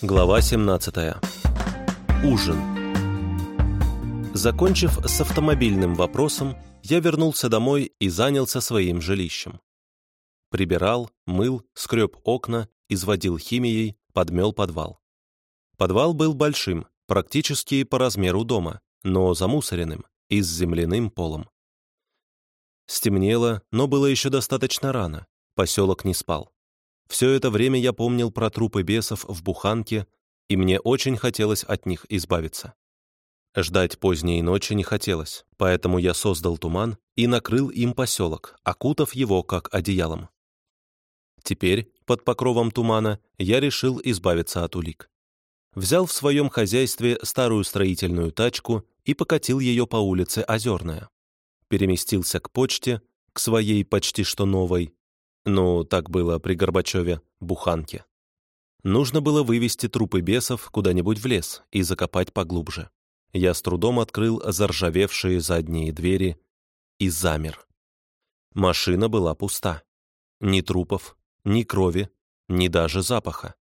Глава 17. Ужин. Закончив с автомобильным вопросом, я вернулся домой и занялся своим жилищем. Прибирал, мыл, скреб окна, изводил химией, подмел подвал. Подвал был большим, практически по размеру дома, но замусоренным и с земляным полом. Стемнело, но было еще достаточно рано, поселок не спал. Все это время я помнил про трупы бесов в буханке, и мне очень хотелось от них избавиться. Ждать поздней ночи не хотелось, поэтому я создал туман и накрыл им поселок, окутав его как одеялом. Теперь, под покровом тумана, я решил избавиться от улик. Взял в своем хозяйстве старую строительную тачку и покатил ее по улице Озерная. Переместился к почте, к своей почти что новой, ну, так было при Горбачеве, буханке. Нужно было вывести трупы бесов куда-нибудь в лес и закопать поглубже. Я с трудом открыл заржавевшие задние двери и замер. Машина была пуста. Ни трупов, ни крови, ни даже запаха.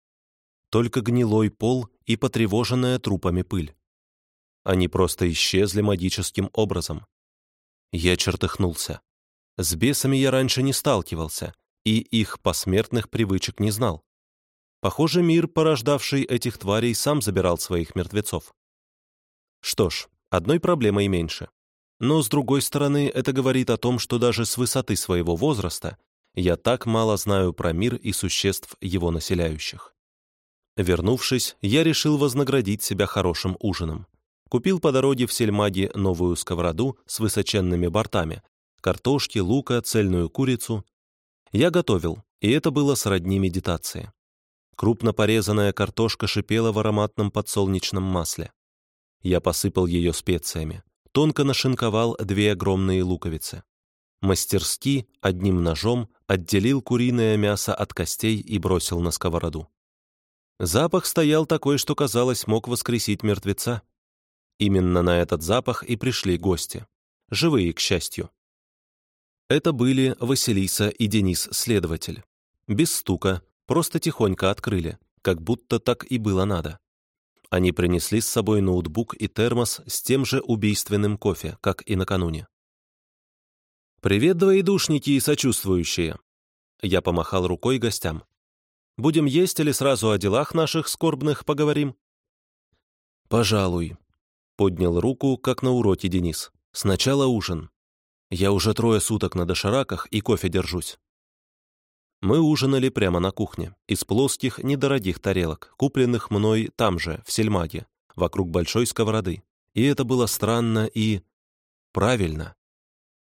Только гнилой пол и потревоженная трупами пыль. Они просто исчезли магическим образом. Я чертыхнулся. С бесами я раньше не сталкивался, и их посмертных привычек не знал. Похоже, мир, порождавший этих тварей, сам забирал своих мертвецов. Что ж, одной проблемой меньше. Но, с другой стороны, это говорит о том, что даже с высоты своего возраста я так мало знаю про мир и существ, его населяющих. Вернувшись, я решил вознаградить себя хорошим ужином. Купил по дороге в сельмаге новую сковороду с высоченными бортами, картошки, лука, цельную курицу, я готовил, и это было сродни медитации. Крупно порезанная картошка шипела в ароматном подсолнечном масле. Я посыпал ее специями, тонко нашинковал две огромные луковицы. Мастерски, одним ножом, отделил куриное мясо от костей и бросил на сковороду. Запах стоял такой, что, казалось, мог воскресить мертвеца. Именно на этот запах и пришли гости. Живые, к счастью. Это были Василиса и Денис-следователь. Без стука, просто тихонько открыли, как будто так и было надо. Они принесли с собой ноутбук и термос с тем же убийственным кофе, как и накануне. «Привет, двоедушники и сочувствующие!» Я помахал рукой гостям. «Будем есть или сразу о делах наших скорбных поговорим?» «Пожалуй», — поднял руку, как на уроке Денис. «Сначала ужин». Я уже трое суток на дошираках и кофе держусь. Мы ужинали прямо на кухне, из плоских, недорогих тарелок, купленных мной там же, в сельмаге, вокруг большой сковороды. И это было странно и... правильно.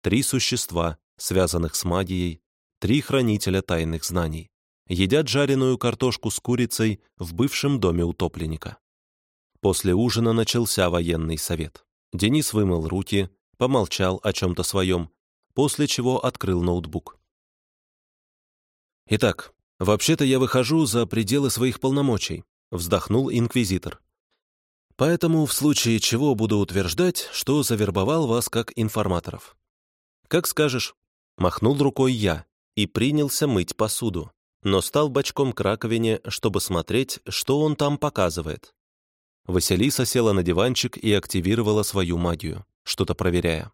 Три существа, связанных с магией, три хранителя тайных знаний, едят жареную картошку с курицей в бывшем доме утопленника. После ужина начался военный совет. Денис вымыл руки, помолчал о чем-то своем, после чего открыл ноутбук. «Итак, вообще-то я выхожу за пределы своих полномочий», вздохнул инквизитор. «Поэтому в случае чего буду утверждать, что завербовал вас как информаторов». «Как скажешь», — махнул рукой я и принялся мыть посуду, но стал бочком к раковине, чтобы смотреть, что он там показывает. Василиса села на диванчик и активировала свою магию что-то проверяя.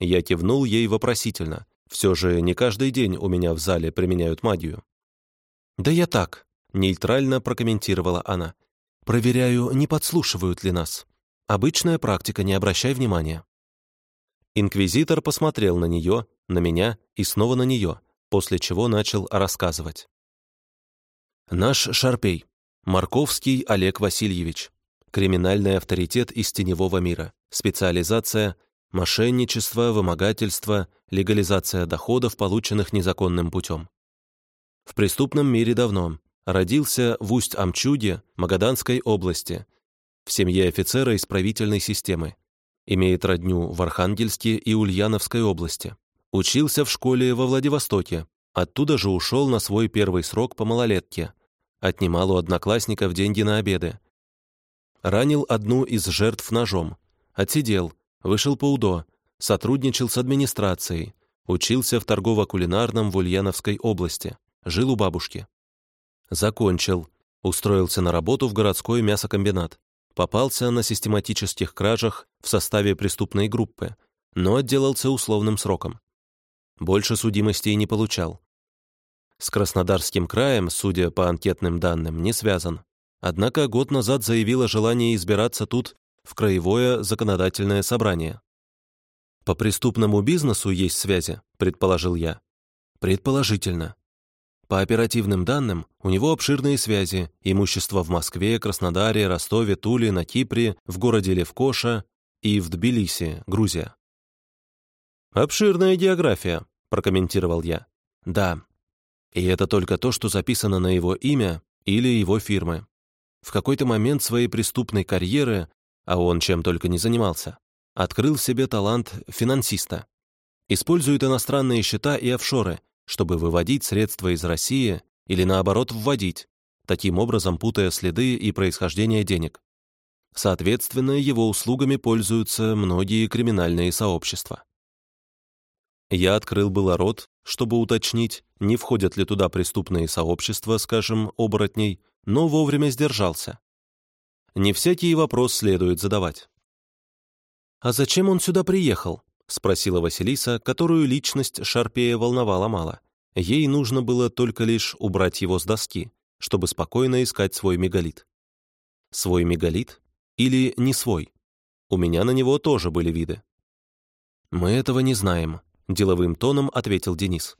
Я кивнул ей вопросительно. Все же не каждый день у меня в зале применяют магию. «Да я так», — нейтрально прокомментировала она. «Проверяю, не подслушивают ли нас. Обычная практика, не обращай внимания». Инквизитор посмотрел на нее, на меня и снова на нее, после чего начал рассказывать. «Наш Шарпей, Марковский Олег Васильевич, криминальный авторитет из теневого мира, специализация – мошенничество, вымогательство, легализация доходов, полученных незаконным путем. В преступном мире давно. Родился в Усть-Амчуге, Магаданской области, в семье офицера исправительной системы. Имеет родню в Архангельске и Ульяновской области. Учился в школе во Владивостоке. Оттуда же ушел на свой первый срок по малолетке. Отнимал у одноклассников деньги на обеды. Ранил одну из жертв ножом. Отсидел, вышел по УДО, сотрудничал с администрацией, учился в торгово-кулинарном в Ульяновской области, жил у бабушки. Закончил, Устроился на работу в городской мясокомбинат. Попался на систематических кражах в составе преступной группы, но отделался условным сроком. Больше судимостей не получал. С Краснодарским краем, судя по анкетным данным, не связан. Однако год назад заявил о желании избираться тут в Краевое законодательное собрание. «По преступному бизнесу есть связи», — предположил я. «Предположительно. По оперативным данным, у него обширные связи, имущество в Москве, Краснодаре, Ростове, Туле, на Кипре, в городе Левкоша и в Тбилиси, Грузия. «Обширная география», — прокомментировал я. «Да. И это только то, что записано на его имя или его фирмы. В какой-то момент своей преступной карьеры, а он чем только не занимался, открыл себе талант финансиста. Использует иностранные счета и офшоры, чтобы выводить средства из России или, наоборот, вводить, таким образом путая следы и происхождение денег. Соответственно, его услугами пользуются многие криминальные сообщества. Я открыл было рот, чтобы уточнить, не входят ли туда преступные сообщества, скажем, оборотней, но вовремя сдержался. Не всякий вопрос следует задавать. «А зачем он сюда приехал?» — спросила Василиса, которую личность Шарпея волновала мало. Ей нужно было только лишь убрать его с доски, чтобы спокойно искать свой мегалит. Свой мегалит? Или не свой? У меня на него тоже были виды. «Мы этого не знаем», — деловым тоном ответил Денис.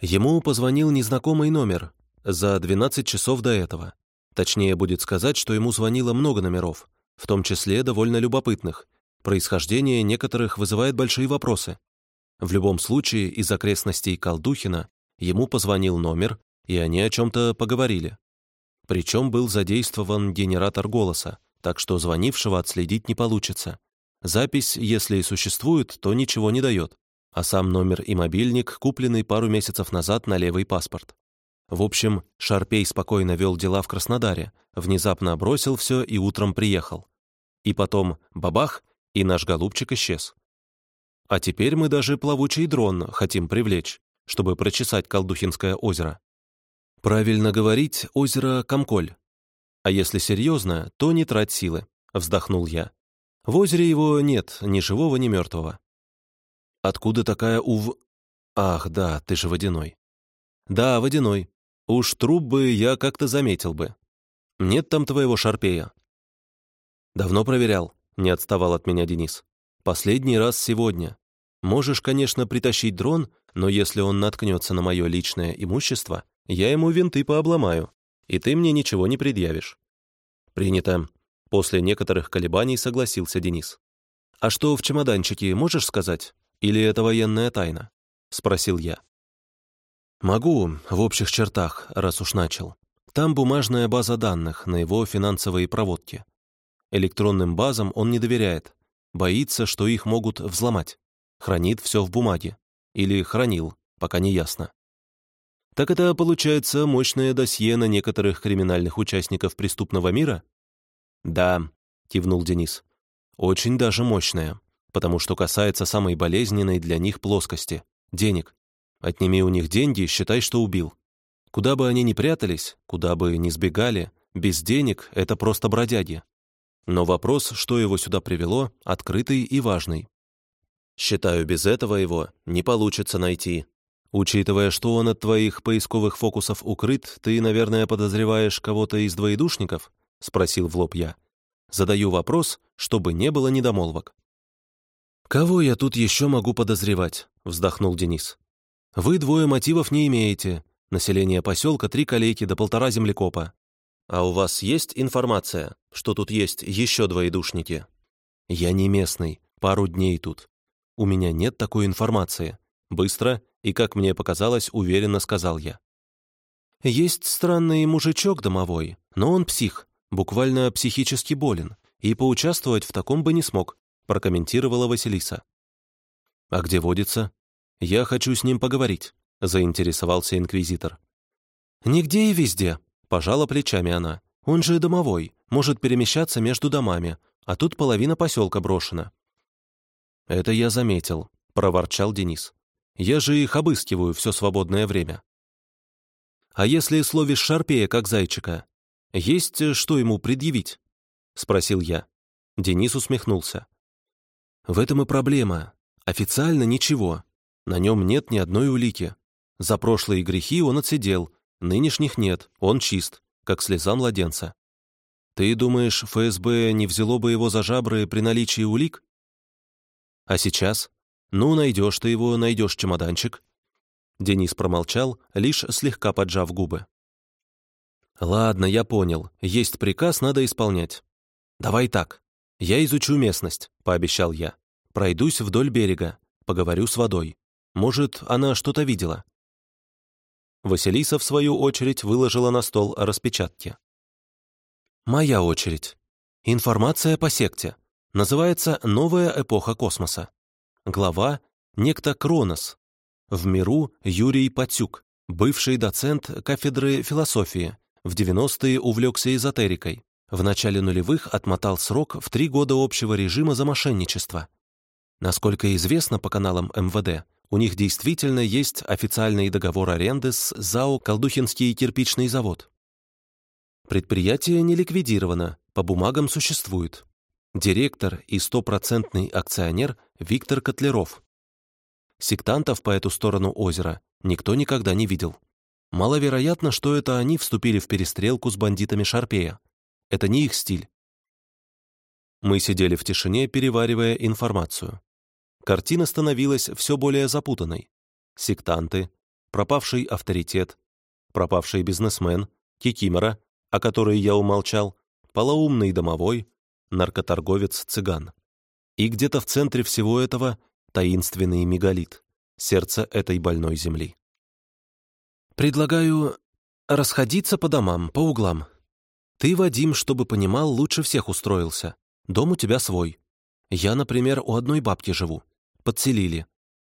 Ему позвонил незнакомый номер за 12 часов до этого. Точнее будет сказать, что ему звонило много номеров, в том числе довольно любопытных, Происхождение некоторых вызывает большие вопросы. В любом случае, из окрестностей Колдухина ему позвонил номер, и они о чем-то поговорили. Причем был задействован генератор голоса, так что звонившего отследить не получится. Запись, если и существует, то ничего не дает, а сам номер и мобильник, купленный пару месяцев назад на левый паспорт. В общем, Шарпей спокойно вел дела в Краснодаре, внезапно бросил все и утром приехал. И потом, бабах, и наш голубчик исчез. А теперь мы даже плавучий дрон хотим привлечь, чтобы прочесать Колдухинское озеро. Правильно говорить, озеро Комколь. А если серьезно, то не трать силы, вздохнул я. В озере его нет, ни живого, ни мертвого. Откуда такая ув... Ах, да, ты же водяной. Да, водяной. Уж труп бы я как-то заметил бы. Нет там твоего шарпея. Давно проверял. Не отставал от меня Денис. «Последний раз сегодня. Можешь, конечно, притащить дрон, но если он наткнется на мое личное имущество, я ему винты пообломаю, и ты мне ничего не предъявишь». «Принято». После некоторых колебаний согласился Денис. «А что в чемоданчике, можешь сказать? Или это военная тайна?» — спросил я. «Могу, в общих чертах, раз уж начал. Там бумажная база данных на его финансовые проводки. Электронным базам он не доверяет, боится, что их могут взломать. Хранит все в бумаге. Или хранил, пока не ясно. Так это, получается, мощное досье на некоторых криминальных участников преступного мира? Да, кивнул Денис. Очень даже мощное, потому что касается самой болезненной для них плоскости — денег. Отними у них деньги, считай, что убил. Куда бы они ни прятались, куда бы ни сбегали, без денег — это просто бродяги. Но вопрос, что его сюда привело, открытый и важный. Считаю, без этого его не получится найти. Учитывая, что он от твоих поисковых фокусов укрыт, ты, наверное, подозреваешь кого-то из двоедушников? Спросил в лоб я. Задаю вопрос, чтобы не было недомолвок. «Кого я тут еще могу подозревать?» — вздохнул Денис. «Вы двое мотивов не имеете. Население поселка — три калейки до полтора землекопа. «А у вас есть информация, что тут есть еще двоедушники?» «Я не местный, пару дней тут. У меня нет такой информации». Быстро и, как мне показалось, уверенно сказал я. «Есть странный мужичок домовой, но он псих, буквально психически болен, и поучаствовать в таком бы не смог», прокомментировала Василиса. «А где водится?» «Я хочу с ним поговорить», — заинтересовался инквизитор. «Нигде и везде», Пожала плечами она. «Он же домовой, может перемещаться между домами, а тут половина поселка брошена». «Это я заметил», — проворчал Денис. «Я же их обыскиваю все свободное время». «А если словишь шарпея, как зайчика?» Есть э, что ему предъявить?» — спросил я. Денис усмехнулся. «В этом и проблема. Официально ничего. На нем нет ни одной улики. За прошлые грехи он отсидел, нынешних нет, он чист, как слеза младенца. Ты думаешь, ФСБ не взяло бы его за жабры при наличии улик? А сейчас? Ну, найдешь ты его, найдешь чемоданчик». Денис промолчал, лишь слегка поджав губы. «Ладно, я понял. Есть приказ, надо исполнять. Давай так. Я изучу местность», — пообещал я. «Пройдусь вдоль берега, поговорю с водой. Может, она что-то видела?» Василиса, в свою очередь, выложила на стол распечатки. «Моя очередь. Информация по секте. Называется «Новая эпоха космоса». Глава «Некто Кронос». В миру Юрий Патюк, бывший доцент кафедры философии, в 90-е увлекся эзотерикой. В начале нулевых отмотал срок в три года общего режима за мошенничество. Насколько известно по каналам МВД, у них действительно есть официальный договор аренды с ЗАО «Колдухинский кирпичный завод». Предприятие не ликвидировано, по бумагам существует. Директор и стопроцентный акционер Виктор Котлеров. Сектантов по эту сторону озера никто никогда не видел. Маловероятно, что это они вступили в перестрелку с бандитами Шарпея. Это не их стиль. Мы сидели в тишине, переваривая информацию. Картина становилась все более запутанной. Сектанты, пропавший авторитет, пропавший бизнесмен, кикимора, о которой я умолчал, полоумный домовой, наркоторговец-цыган. И где-то в центре всего этого таинственный мегалит, сердце этой больной земли. Предлагаю расходиться по домам, по углам. Ты, Вадим, чтобы понимал, лучше всех устроился. Дом у тебя свой. Я, например, у одной бабки живу. Подселили.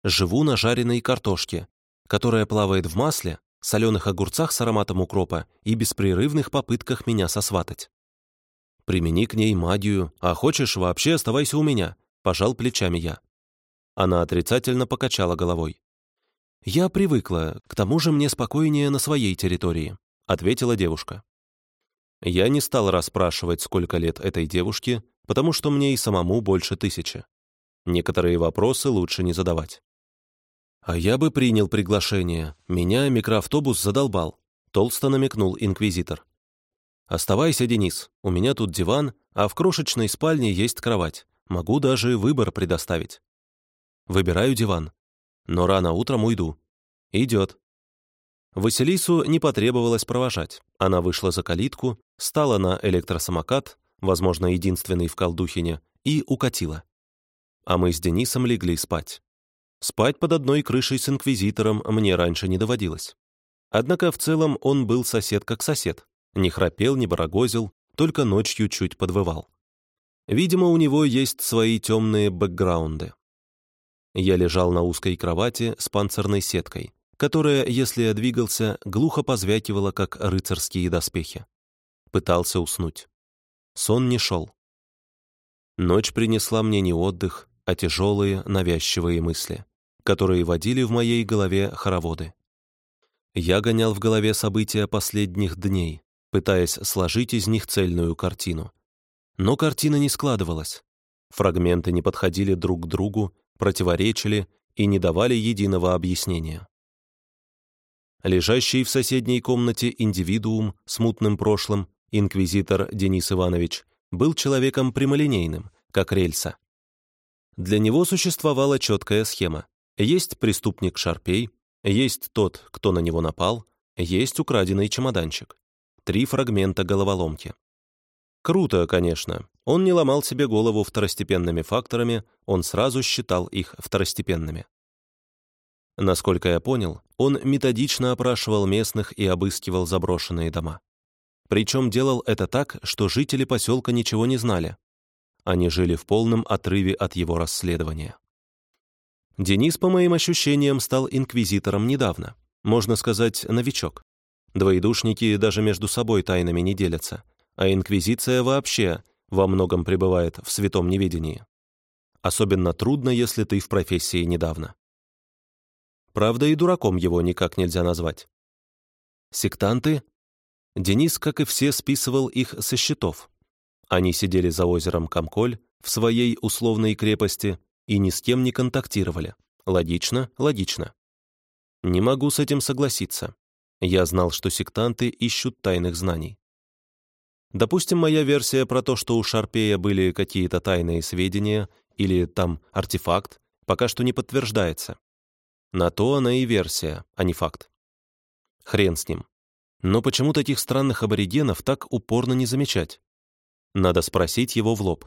Живу на жареной картошке, которая плавает в масле, соленых огурцах с ароматом укропа и беспрерывных попытках меня сосватать. Примени к ней магию, а хочешь, вообще оставайся у меня», — пожал плечами я. Она отрицательно покачала головой. «Я привыкла, к тому же мне спокойнее на своей территории», — ответила девушка. Я не стал расспрашивать, сколько лет этой девушке, потому что мне и самому больше тысячи. Некоторые вопросы лучше не задавать. «А я бы принял приглашение. Меня микроавтобус задолбал», — толсто намекнул инквизитор. «Оставайся, Денис, у меня тут диван, а в крошечной спальне есть кровать. Могу даже выбор предоставить». Выбираю диван но рано утром уйду. Идет. Василису не потребовалось провожать. Она вышла за калитку, стала на электросамокат, возможно, единственный в Колдухине, и укатила. А мы с Денисом легли спать. Спать под одной крышей с инквизитором мне раньше не доводилось. Однако в целом он был сосед как сосед. Не храпел, не барагозил, только ночью чуть подвывал. Видимо, у него есть свои темные бэкграунды. Я лежал на узкой кровати с панцирной сеткой, которая, если я двигался, глухо позвякивала, как рыцарские доспехи. Пытался уснуть. Сон не шел. Ночь принесла мне не отдых, а тяжелые, навязчивые мысли, которые водили в моей голове хороводы. Я гонял в голове события последних дней, пытаясь сложить из них цельную картину. Но картина не складывалась. Фрагменты не подходили друг к другу, противоречили и не давали единого объяснения. Лежащий в соседней комнате индивидуум с мутным прошлым, инквизитор Денис Иванович, был человеком прямолинейным, как рельса. Для него существовала четкая схема. Есть преступник Шарпей, есть тот, кто на него напал, есть украденный чемоданчик. Три фрагмента головоломки. Круто, конечно. Он не ломал себе голову второстепенными факторами, он сразу считал их второстепенными. Насколько я понял, он методично опрашивал местных и обыскивал заброшенные дома. Причем делал это так, что жители поселка ничего не знали. Они жили в полном отрыве от его расследования. Денис, по моим ощущениям, стал инквизитором недавно. Можно сказать, новичок. Двоедушники даже между собой тайнами не делятся — а инквизиция вообще во многом пребывает в святом неведении. Особенно трудно, если ты в профессии недавно. Правда, и дураком его никак нельзя назвать. Сектанты? Денис, как и все, списывал их со счетов. Они сидели за озером Комколь в своей условной крепости и ни с кем не контактировали. Логично, логично. Не могу с этим согласиться. Я знал, что сектанты ищут тайных знаний. Допустим, моя версия про то, что у Шарпея были какие-то тайные сведения или там артефакт, пока что не подтверждается. На то она и версия, а не факт. Хрен с ним. Но почему таких странных аборигенов так упорно не замечать? Надо спросить его в лоб.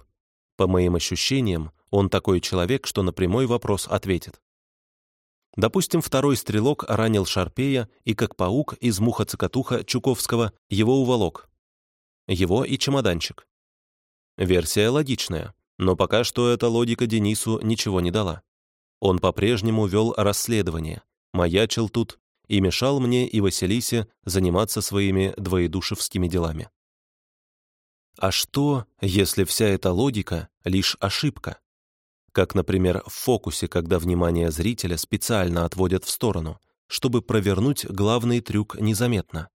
По моим ощущениям, он такой человек, что на прямой вопрос ответит. Допустим, второй стрелок ранил Шарпея и, как паук из муха-цокотуха Чуковского, его уволок. Его и чемоданчик. Версия логичная, но пока что эта логика Денису ничего не дала. Он по-прежнему вел расследование, маячил тут и мешал мне и Василисе заниматься своими двоедушевскими делами. А что, если вся эта логика — лишь ошибка? Как, например, в фокусе, когда внимание зрителя специально отводят в сторону, чтобы провернуть главный трюк незаметно.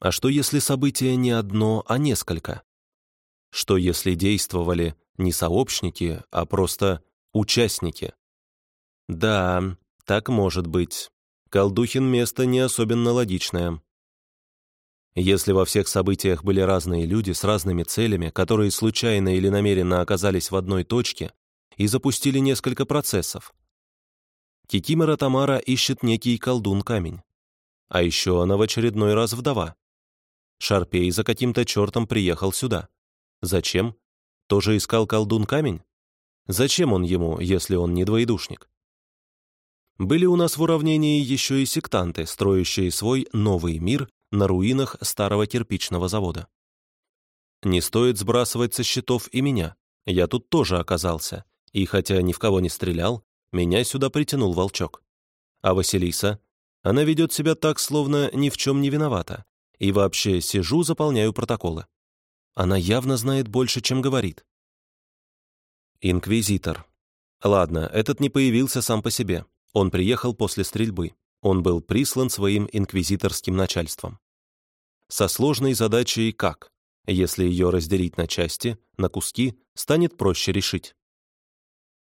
А что, если событие не одно, а несколько? Что, если действовали не сообщники, а просто участники? Да, так может быть. Колдухин место не особенно логичное. Если во всех событиях были разные люди с разными целями, которые случайно или намеренно оказались в одной точке и запустили несколько процессов. Кикимора Тамара ищет некий колдун-камень. А еще она в очередной раз вдова. Шарпей за каким-то чертом приехал сюда. Зачем? Тоже искал колдун-камень? Зачем он ему, если он не двоедушник? Были у нас в уравнении еще и сектанты, строящие свой новый мир на руинах старого кирпичного завода. Не стоит сбрасывать со счетов и меня. Я тут тоже оказался. И хотя ни в кого не стрелял, меня сюда притянул волчок. А Василиса? Она ведет себя так, словно ни в чем не виновата. И вообще сижу, заполняю протоколы. Она явно знает больше, чем говорит. Инквизитор. Ладно, этот не появился сам по себе. Он приехал после стрельбы. Он был прислан своим инквизиторским начальством. Со сложной задачей «как?», если ее разделить на части, на куски, станет проще решить.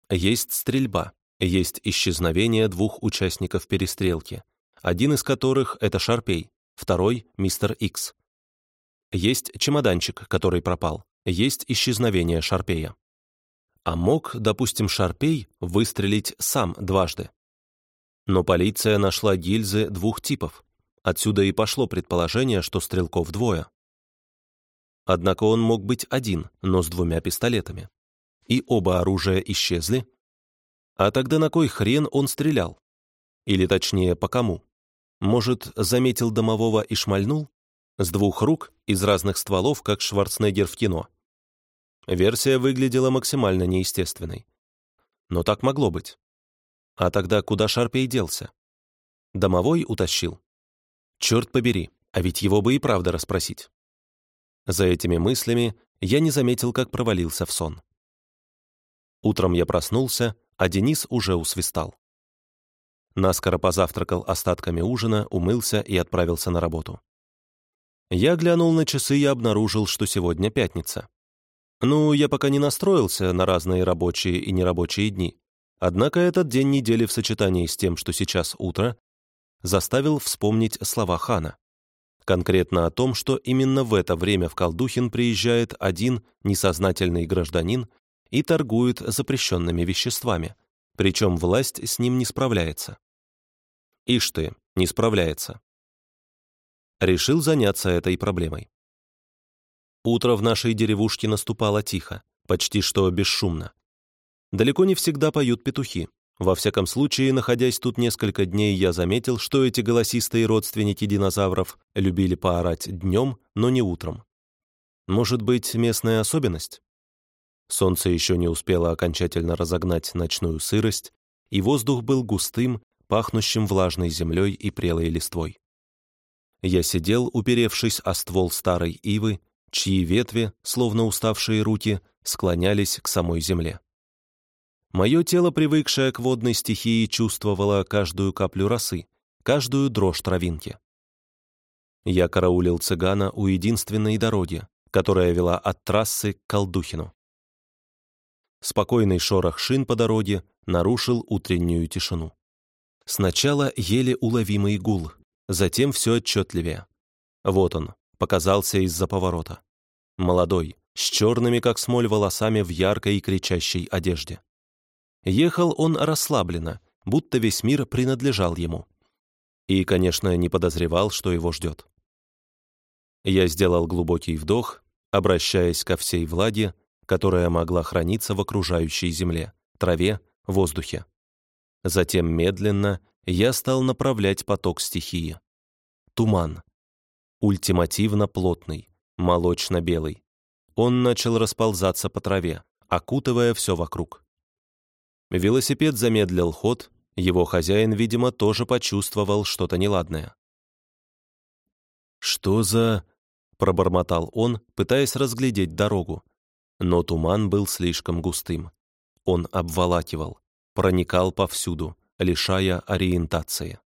Есть стрельба, есть исчезновение двух участников перестрелки, один из которых — это Шарпей, второй — Мистер Икс. Есть чемоданчик, который пропал, есть исчезновение Шарпея. А мог, допустим, Шарпей выстрелить сам дважды. Но полиция нашла гильзы двух типов. Отсюда и пошло предположение, что стрелков двое. Однако он мог быть один, но с двумя пистолетами. И оба оружия исчезли. А тогда на кой хрен он стрелял? Или точнее, по кому? Может, заметил домового и шмальнул? С двух рук, из разных стволов, как Шварценеггер в кино. Версия выглядела максимально неестественной. Но так могло быть. А тогда куда Шарпей делся? Домовой утащил. Черт побери, а ведь его бы и правда расспросить. За этими мыслями я не заметил, как провалился в сон. Утром я проснулся, а Денис уже усвистал. Наскоро позавтракал остатками ужина, умылся и отправился на работу. Я глянул на часы и обнаружил, что сегодня пятница. Ну, я пока не настроился на разные рабочие и нерабочие дни, Однако этот день недели в сочетании с тем, что сейчас утро, заставил вспомнить слова хана. Конкретно о том, что именно в это время в Колдухин приезжает один несознательный гражданин и торгует запрещенными веществами, причем власть с ним не справляется. Ишь ты, не справляется. Решил заняться этой проблемой. Утро в нашей деревушке наступало тихо, почти что бесшумно. Далеко не всегда поют петухи. Во всяком случае, находясь тут несколько дней, я заметил, что эти голосистые родственники динозавров любили поорать днем, но не утром. Может быть, местная особенность? Солнце еще не успело окончательно разогнать ночную сырость, и воздух был густым, пахнущим влажной землей и прелой листвой. Я сидел, уперевшись о ствол старой ивы, чьи ветви, словно уставшие руки, склонялись к самой земле. Мое тело, привыкшее к водной стихии, чувствовало каждую каплю росы, каждую дрожь травинки. Я караулил цыгана у единственной дороги, которая вела от трассы к Колдухину. Спокойный шорох шин по дороге нарушил утреннюю тишину. Сначала еле уловимый гул, затем все отчетливее. Вот он, показался из-за поворота. Молодой, с черными, как смоль, волосами в яркой и кричащей одежде. Ехал он расслабленно, будто весь мир принадлежал ему. И, конечно, не подозревал, что его ждет. Я сделал глубокий вдох, обращаясь ко всей влаге, которая могла храниться в окружающей земле, траве, воздухе. Затем медленно я стал направлять поток стихии. Туман. Ультимативно плотный, молочно-белый. Он начал расползаться по траве, окутывая все вокруг. Велосипед замедлил ход, его хозяин, видимо, тоже почувствовал что-то неладное. «Что за...» — пробормотал он, пытаясь разглядеть дорогу. Но туман был слишком густым. Он обволакивал, проникал повсюду, лишая ориентации.